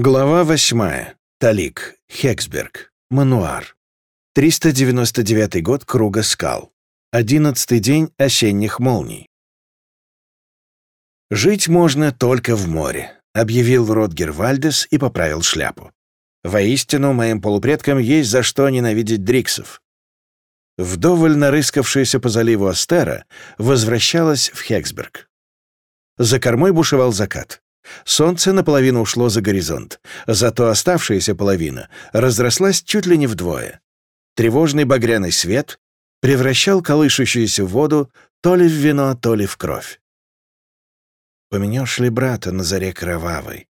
Глава восьмая. Талик. Хексберг. Мануар. 399 год Круга скал. Одиннадцатый день осенних молний. «Жить можно только в море», — объявил Ротгер Вальдес и поправил шляпу. «Воистину, моим полупредкам есть за что ненавидеть Дриксов». Вдоволь нарыскавшаяся по заливу Астера возвращалась в Хексберг. За кормой бушевал закат. Солнце наполовину ушло за горизонт, зато оставшаяся половина разрослась чуть ли не вдвое. Тревожный багряный свет превращал колышущуюся воду то ли в вино, то ли в кровь. Поменешь ли брата на заре кровавой?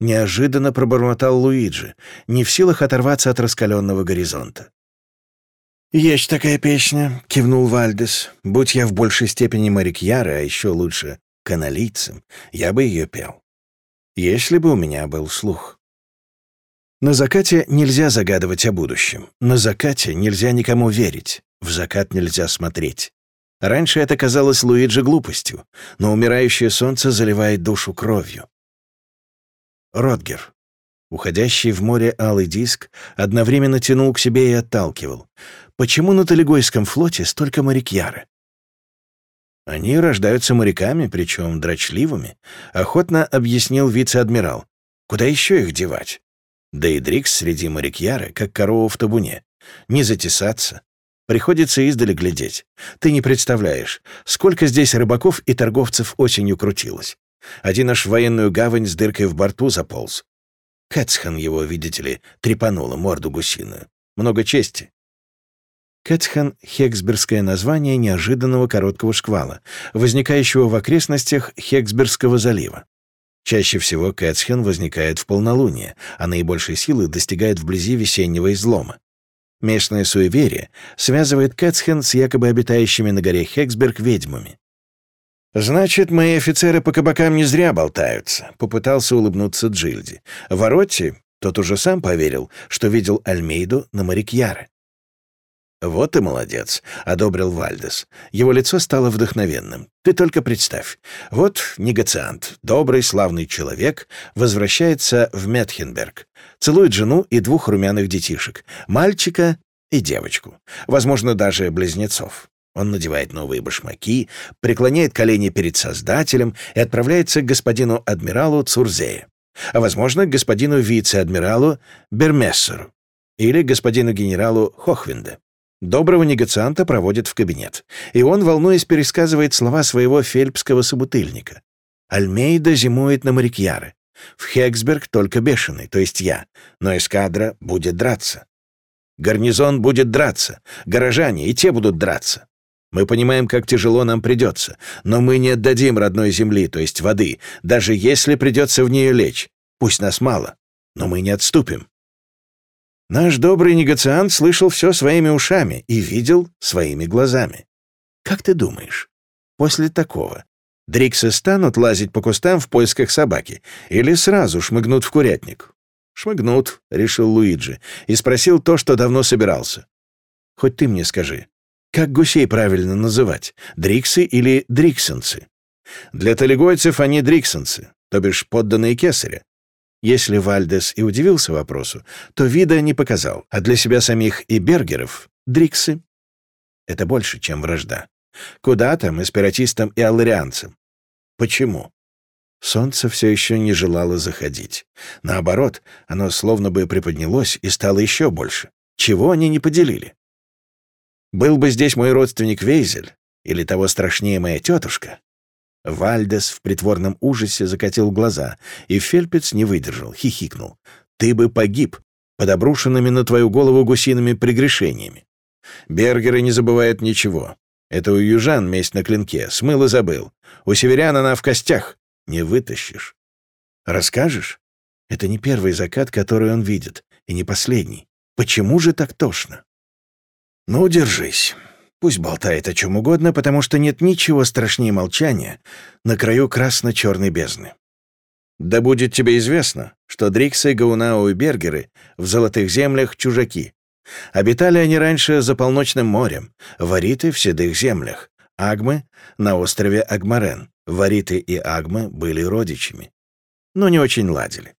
Неожиданно пробормотал Луиджи, не в силах оторваться от раскаленного горизонта. «Есть такая песня», — кивнул Вальдес. «Будь я в большей степени морякьяра, а еще лучше каналийцем, я бы ее пел. Если бы у меня был слух. На закате нельзя загадывать о будущем. На закате нельзя никому верить. В закат нельзя смотреть. Раньше это казалось Луиджи глупостью, но умирающее солнце заливает душу кровью. Ротгер. Уходящий в море алый диск одновременно тянул к себе и отталкивал. Почему на Талигойском флоте столько морякьяры? Они рождаются моряками, причем дрочливыми, охотно объяснил вице-адмирал. Куда еще их девать? Да и Дрикс среди морякьяры, как корова в табуне. Не затесаться. Приходится издали глядеть. Ты не представляешь, сколько здесь рыбаков и торговцев осенью крутилось. Один аж в военную гавань с дыркой в борту заполз. Кэтсхан его, видите ли, трепанула морду гусиную. Много чести. Кэтсхан — хексбергское название неожиданного короткого шквала, возникающего в окрестностях Хексбергского залива. Чаще всего Кэтсхен возникает в полнолуние, а наибольшей силы достигает вблизи весеннего излома. Местное суеверие связывает Кэтсхен с якобы обитающими на горе Хексберг ведьмами. «Значит, мои офицеры по кабакам не зря болтаются», — попытался улыбнуться Джильди. Воротти, тот уже сам поверил, что видел Альмейду на Марикьяре. «Вот и молодец», — одобрил Вальдес. Его лицо стало вдохновенным. «Ты только представь. Вот негациант, добрый, славный человек, возвращается в Метхенберг, целует жену и двух румяных детишек, мальчика и девочку, возможно, даже близнецов. Он надевает новые башмаки, преклоняет колени перед Создателем и отправляется к господину адмиралу Цурзея, а, возможно, к господину вице-адмиралу Бермессеру или господину генералу Хохвинде. Доброго негацианта проводят в кабинет, и он, волнуясь, пересказывает слова своего фельпского собутыльника. Альмейда зимует на Марикьяре. В Хексберг только бешеный, то есть я, но эскадра будет драться. Гарнизон будет драться, горожане и те будут драться. Мы понимаем, как тяжело нам придется, но мы не отдадим родной земли, то есть воды, даже если придется в нее лечь. Пусть нас мало, но мы не отступим. Наш добрый негациант слышал все своими ушами и видел своими глазами. Как ты думаешь, после такого Дриксы станут лазить по кустам в поисках собаки или сразу шмыгнут в курятник? «Шмыгнут», — решил Луиджи, и спросил то, что давно собирался. «Хоть ты мне скажи, как гусей правильно называть, дриксы или дриксонцы?» Для талигойцев они дриксонцы, то бишь подданные кесаря, если Вальдес и удивился вопросу, то вида не показал, а для себя самих и бергеров — дриксы. Это больше, чем вражда. Куда там эспиратистам и алларианцам? Почему? Солнце все еще не желало заходить. Наоборот, оно словно бы приподнялось и стало еще больше. Чего они не поделили? Был бы здесь мой родственник Вейзель, или того страшнее моя тетушка, Вальдес в притворном ужасе закатил глаза, и Фельпец не выдержал, хихикнул. «Ты бы погиб под обрушенными на твою голову гусиными прегрешениями. Бергеры не забывают ничего. Это у южан месть на клинке, смыл и забыл. У северян она в костях. Не вытащишь. Расскажешь? Это не первый закат, который он видит, и не последний. Почему же так тошно? Ну, держись. Пусть болтает о чем угодно, потому что нет ничего страшнее молчания на краю красно-черной бездны. Да будет тебе известно, что Дриксы, Гаунау и Бергеры в Золотых землях чужаки. Обитали они раньше за полночным морем, вариты в седых землях, агмы на острове Агмарен. Вариты и агмы были родичами, но не очень ладили.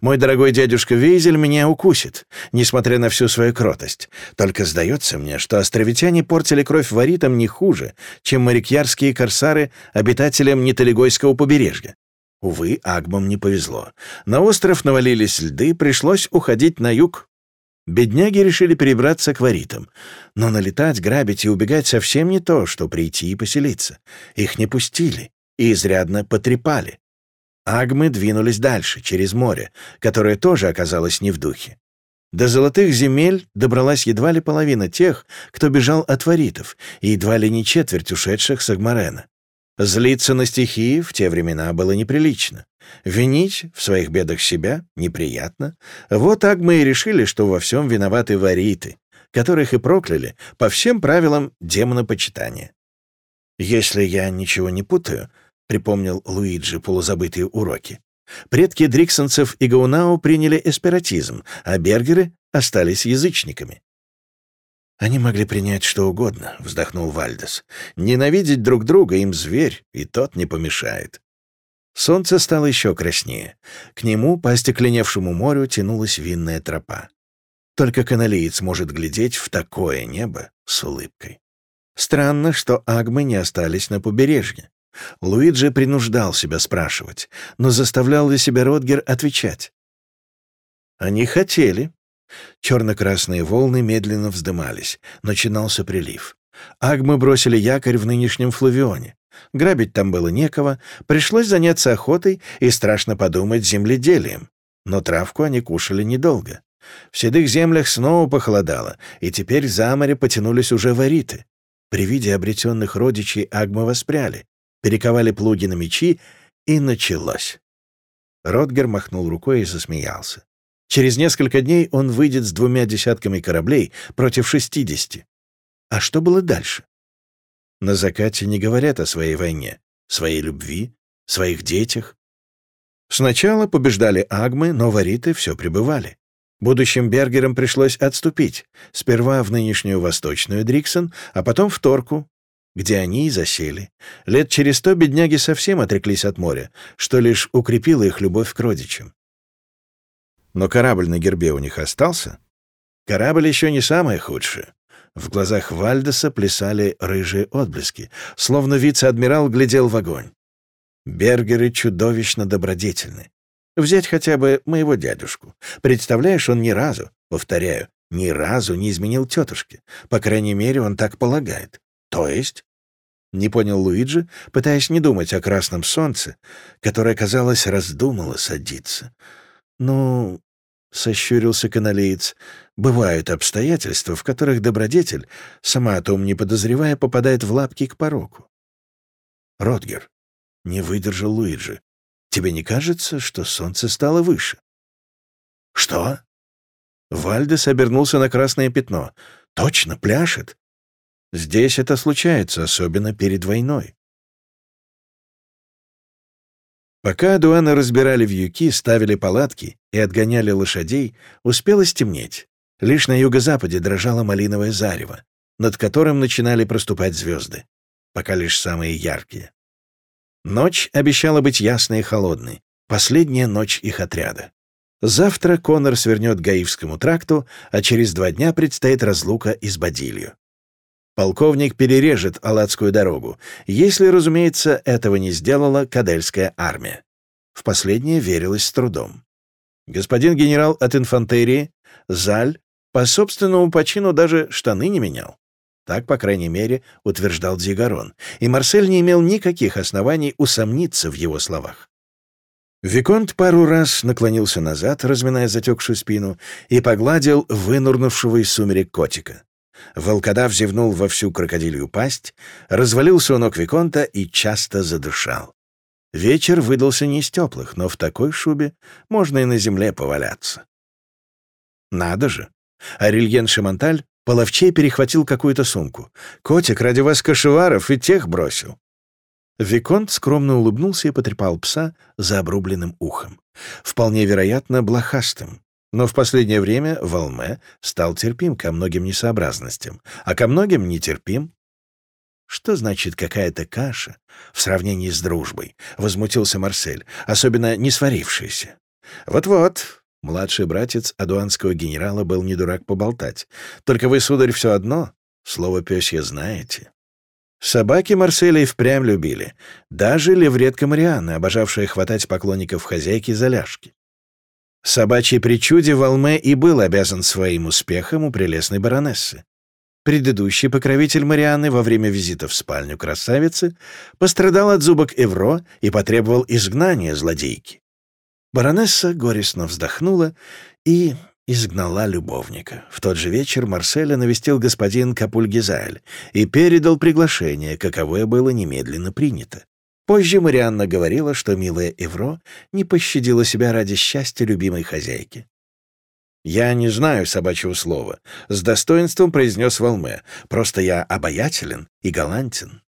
Мой дорогой дядюшка Вейзель меня укусит, несмотря на всю свою кротость. Только сдается мне, что островитяне портили кровь варитам не хуже, чем морякьярские корсары обитателям Неталигойского побережья. Увы, Агмам не повезло. На остров навалились льды, пришлось уходить на юг. Бедняги решили перебраться к варитам. Но налетать, грабить и убегать совсем не то, что прийти и поселиться. Их не пустили и изрядно потрепали. Агмы двинулись дальше, через море, которое тоже оказалось не в духе. До золотых земель добралась едва ли половина тех, кто бежал от варитов, и едва ли не четверть ушедших с Агмарена. Злиться на стихии в те времена было неприлично. Винить в своих бедах себя неприятно. Вот Агмы и решили, что во всем виноваты вариты, которых и прокляли по всем правилам демонопочитания. Если я ничего не путаю, — припомнил Луиджи полузабытые уроки. Предки дриксонцев и Гаунау приняли эспиратизм, а бергеры остались язычниками. «Они могли принять что угодно», — вздохнул Вальдес. «Ненавидеть друг друга им зверь, и тот не помешает». Солнце стало еще краснее. К нему, по остекленевшему морю, тянулась винная тропа. Только каналиец может глядеть в такое небо с улыбкой. Странно, что агмы не остались на побережье. Луиджи принуждал себя спрашивать, но заставлял ли себя Ротгер отвечать. Они хотели. Черно-красные волны медленно вздымались. Начинался прилив. Агмы бросили якорь в нынешнем Флавионе. Грабить там было некого, пришлось заняться охотой и, страшно подумать, земледелием. Но травку они кушали недолго. В седых землях снова похолодало, и теперь за море потянулись уже вариты. При виде обретенных родичей Агмы воспряли перековали плуги на мечи, и началось. Ротгер махнул рукой и засмеялся. Через несколько дней он выйдет с двумя десятками кораблей против шестидесяти. А что было дальше? На закате не говорят о своей войне, своей любви, своих детях. Сначала побеждали агмы, но вариты все пребывали. Будущим бергерам пришлось отступить, сперва в нынешнюю восточную Дриксон, а потом в Торку, где они и засели. Лет через сто бедняги совсем отреклись от моря, что лишь укрепило их любовь к родичам. Но корабль на гербе у них остался. Корабль еще не самое худшее. В глазах Вальдеса плясали рыжие отблески, словно вице-адмирал глядел в огонь. Бергеры чудовищно добродетельны. Взять хотя бы моего дядюшку. Представляешь, он ни разу, повторяю, ни разу не изменил тетушке. По крайней мере, он так полагает. То есть не понял Луиджи, пытаясь не думать о красном солнце, которое, казалось, раздумало садиться. «Ну...» — сощурился каналеец. «Бывают обстоятельства, в которых добродетель, сама о том не подозревая, попадает в лапки к пороку». «Ротгер», — не выдержал Луиджи, — «тебе не кажется, что солнце стало выше?» «Что?» Вальдес обернулся на красное пятно. «Точно, пляшет. Здесь это случается, особенно перед войной. Пока адуаны разбирали вьюки, ставили палатки и отгоняли лошадей, успело стемнеть. Лишь на юго-западе дрожало малиновое зарево, над которым начинали проступать звезды, пока лишь самые яркие. Ночь обещала быть ясной и холодной, последняя ночь их отряда. Завтра Конор свернет к Гаивскому тракту, а через два дня предстоит разлука из Бадилью. Полковник перережет Алладскую дорогу, если, разумеется, этого не сделала Кадельская армия. В последнее верилось с трудом. Господин генерал от инфантерии, Заль, по собственному почину даже штаны не менял. Так, по крайней мере, утверждал Дзигарон, и Марсель не имел никаких оснований усомниться в его словах. Виконт пару раз наклонился назад, разминая затекшую спину, и погладил вынурнувшего из сумерек котика. Волкодав зевнул во всю крокодилью пасть, развалился у ног Виконта и часто задышал. Вечер выдался не из теплых, но в такой шубе можно и на земле поваляться. Надо же! Арильен Шаманталь половчей перехватил какую-то сумку. «Котик ради вас кошеваров и тех бросил». Виконт скромно улыбнулся и потрепал пса за обрубленным ухом. Вполне вероятно, блохастым но в последнее время Волме стал терпим ко многим несообразностям, а ко многим нетерпим. «Что значит какая-то каша в сравнении с дружбой?» — возмутился Марсель, особенно не сварившаяся. Вот-вот, младший братец адуанского генерала был не дурак поболтать. Только вы, сударь, все одно, слово пёсье знаете. Собаки Марселя и впрямь любили. Даже левретка Марианны, обожавшая хватать поклонников хозяйки за ляжки. Собачьей причуде Валме и был обязан своим успехом у прелестной баронессы. Предыдущий покровитель Марианны во время визита в спальню красавицы пострадал от зубок Эвро и потребовал изгнания злодейки. Баронесса горестно вздохнула и изгнала любовника. В тот же вечер Марселя навестил господин Капульгизаль и передал приглашение, каковое было немедленно принято. Позже Марианна говорила, что милая Эвро не пощадила себя ради счастья любимой хозяйки. «Я не знаю собачьего слова», — с достоинством произнес Волме. «Просто я обаятелен и галантен».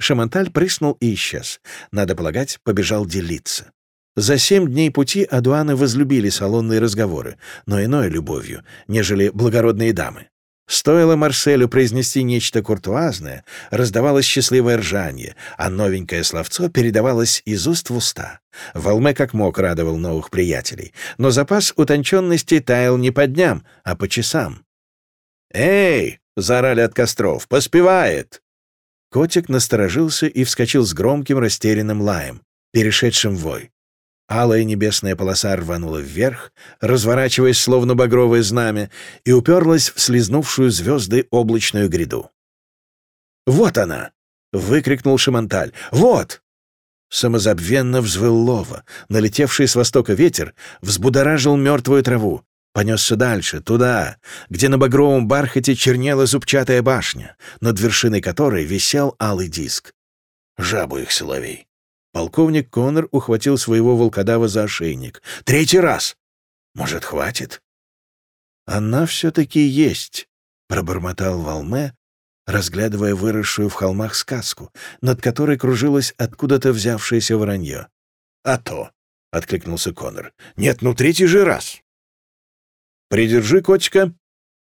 Шаманталь прыснул и исчез. Надо полагать, побежал делиться. За семь дней пути Адуаны возлюбили салонные разговоры, но иной любовью, нежели благородные дамы. Стоило Марселю произнести нечто куртуазное, раздавалось счастливое ржанье, а новенькое словцо передавалось из уст в уста. Волме как мог радовал новых приятелей, но запас утонченности таял не по дням, а по часам. «Эй!» — заорали от костров. «Поспевает!» Котик насторожился и вскочил с громким растерянным лаем, перешедшим в вой. Алая небесная полоса рванула вверх, разворачиваясь словно багровое знамя, и уперлась в слезнувшую звезды облачную гряду. «Вот она!» — выкрикнул Шаманталь. «Вот!» Самозабвенно взвыл лова. Налетевший с востока ветер взбудоражил мертвую траву. Понесся дальше, туда, где на багровом бархате чернела зубчатая башня, над вершиной которой висел алый диск. Жабу их соловей. Полковник Коннор ухватил своего волкодава за ошейник. «Третий раз! Может, хватит?» «Она все-таки есть», — пробормотал Волме, разглядывая выросшую в холмах сказку, над которой кружилось откуда-то взявшееся вранье. «А то!» — откликнулся Коннор. «Нет, ну третий же раз!» «Придержи котика!»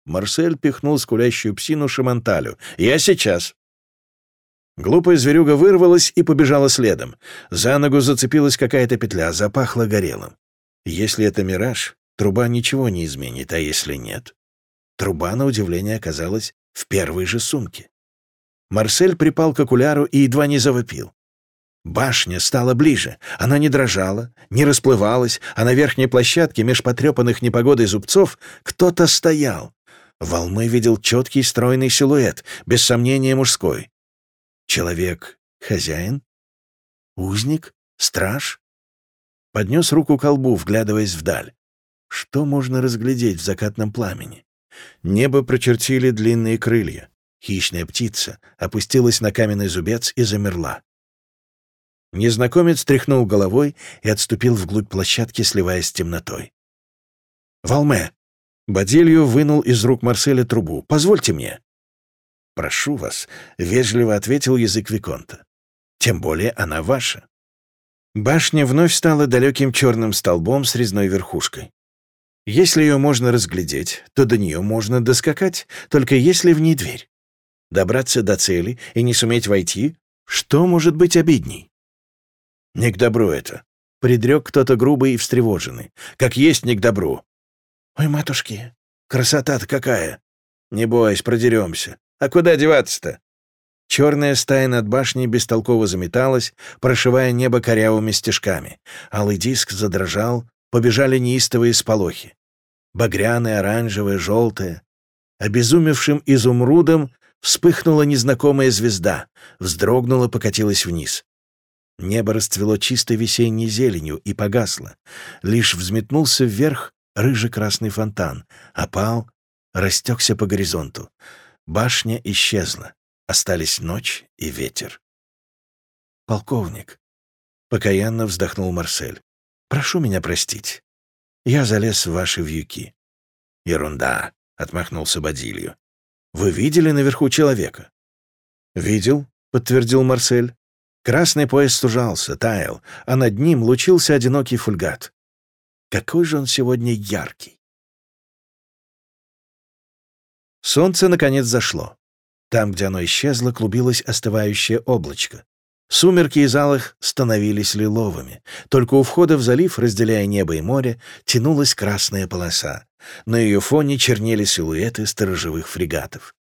Марсель пихнул скулящую псину Шаманталю. «Я сейчас!» Глупая зверюга вырвалась и побежала следом. За ногу зацепилась какая-то петля, запахло горелым. Если это мираж, труба ничего не изменит, а если нет? Труба, на удивление, оказалась в первой же сумке. Марсель припал к окуляру и едва не завопил. Башня стала ближе. Она не дрожала, не расплывалась, а на верхней площадке меж потрепанных непогодой зубцов кто-то стоял. Волмы видел четкий стройный силуэт, без сомнения мужской. Человек — хозяин? Узник? Страж? Поднес руку к колбу, вглядываясь вдаль. Что можно разглядеть в закатном пламени? Небо прочертили длинные крылья. Хищная птица опустилась на каменный зубец и замерла. Незнакомец тряхнул головой и отступил вглубь площадки, сливаясь с темнотой. «Валме!» Бадилью вынул из рук Марселя трубу. «Позвольте мне!» «Прошу вас», — вежливо ответил язык Виконта. «Тем более она ваша». Башня вновь стала далеким черным столбом с резной верхушкой. Если ее можно разглядеть, то до нее можно доскакать, только если в ней дверь. Добраться до цели и не суметь войти, что может быть обидней? «Не к добру это», — предрек кто-то грубый и встревоженный. «Как есть не к добру». «Ой, матушки, красота-то какая!» «Не бойся, продеремся. А куда деваться-то? Черная стая над башней бестолково заметалась, прошивая небо корявыми стежками. Алый диск задрожал, побежали неистовые сполохи. Багряные, оранжевые, желтые. Обезумевшим изумрудом вспыхнула незнакомая звезда, вздрогнула, покатилась вниз. Небо расцвело чистой весенней зеленью и погасло. Лишь взметнулся вверх рыжий-красный фонтан, опал, растекся по горизонту. Башня исчезла. Остались ночь и ветер. «Полковник», — покаянно вздохнул Марсель, — «прошу меня простить. Я залез в ваши вьюки». «Ерунда», — отмахнулся Бадилью. «Вы видели наверху человека?» «Видел», — подтвердил Марсель. Красный пояс сужался, таял, а над ним лучился одинокий фульгат. Какой же он сегодня яркий! Солнце, наконец, зашло. Там, где оно исчезло, клубилось остывающее облачко. Сумерки из алых становились лиловыми. Только у входа в залив, разделяя небо и море, тянулась красная полоса. На ее фоне чернели силуэты сторожевых фрегатов.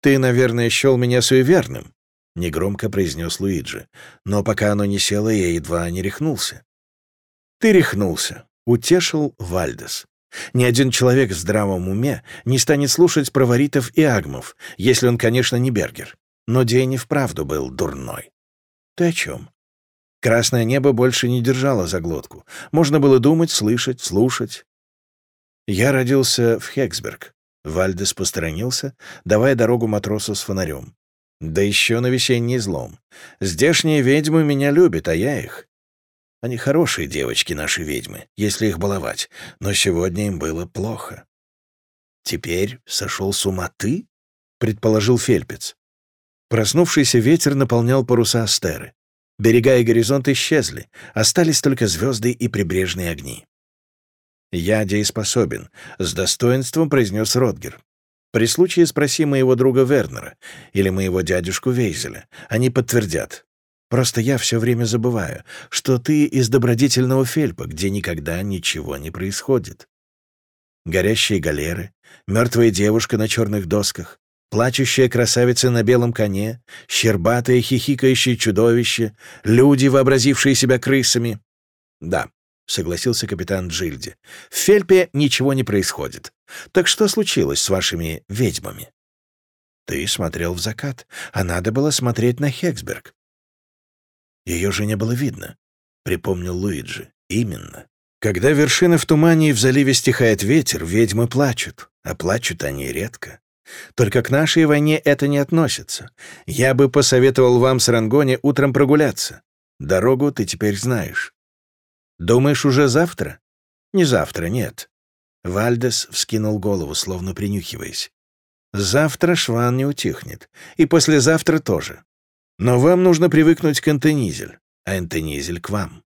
«Ты, наверное, счел меня суеверным», — негромко произнес Луиджи. «Но пока оно не село, я едва не рехнулся». «Ты рехнулся», — утешил Вальдес. «Ни один человек в здравом уме не станет слушать про варитов и агмов, если он, конечно, не Бергер. Но день и вправду был дурной». «Ты о чем?» Красное небо больше не держало за глотку. Можно было думать, слышать, слушать. Я родился в Хексберг. Вальдес посторонился, давая дорогу матросу с фонарем. Да еще на весенний злом. Здешние ведьмы меня любят, а я их. Они хорошие девочки, наши ведьмы, если их баловать, но сегодня им было плохо. Теперь сошел с ума ты? предположил Фельпец. Проснувшийся ветер наполнял паруса Астеры. Берега и горизонт исчезли, остались только звезды и прибрежные огни. «Я дееспособен», — с достоинством произнес Ротгер. «При случае спроси моего друга Вернера или моего дядюшку Вейзеля. Они подтвердят. Просто я все время забываю, что ты из добродетельного фельпа, где никогда ничего не происходит. Горящие галеры, мертвая девушка на черных досках, Плачущая красавица на белом коне, щербатое хихикающее чудовище, люди, вообразившие себя крысами. Да, согласился капитан Джильди. В Фельпе ничего не происходит. Так что случилось с вашими ведьмами? Ты смотрел в закат, а надо было смотреть на Хексберг. Ее же не было видно, припомнил Луиджи. Именно. Когда вершина в тумане и в заливе стихает ветер, ведьмы плачут, а плачут они редко. Только к нашей войне это не относится. Я бы посоветовал вам с Рангоне утром прогуляться. Дорогу ты теперь знаешь. Думаешь, уже завтра? Не завтра, нет. Вальдес вскинул голову, словно принюхиваясь. Завтра шван не утихнет. И послезавтра тоже. Но вам нужно привыкнуть к Энтенизель, а Энтенизель к вам.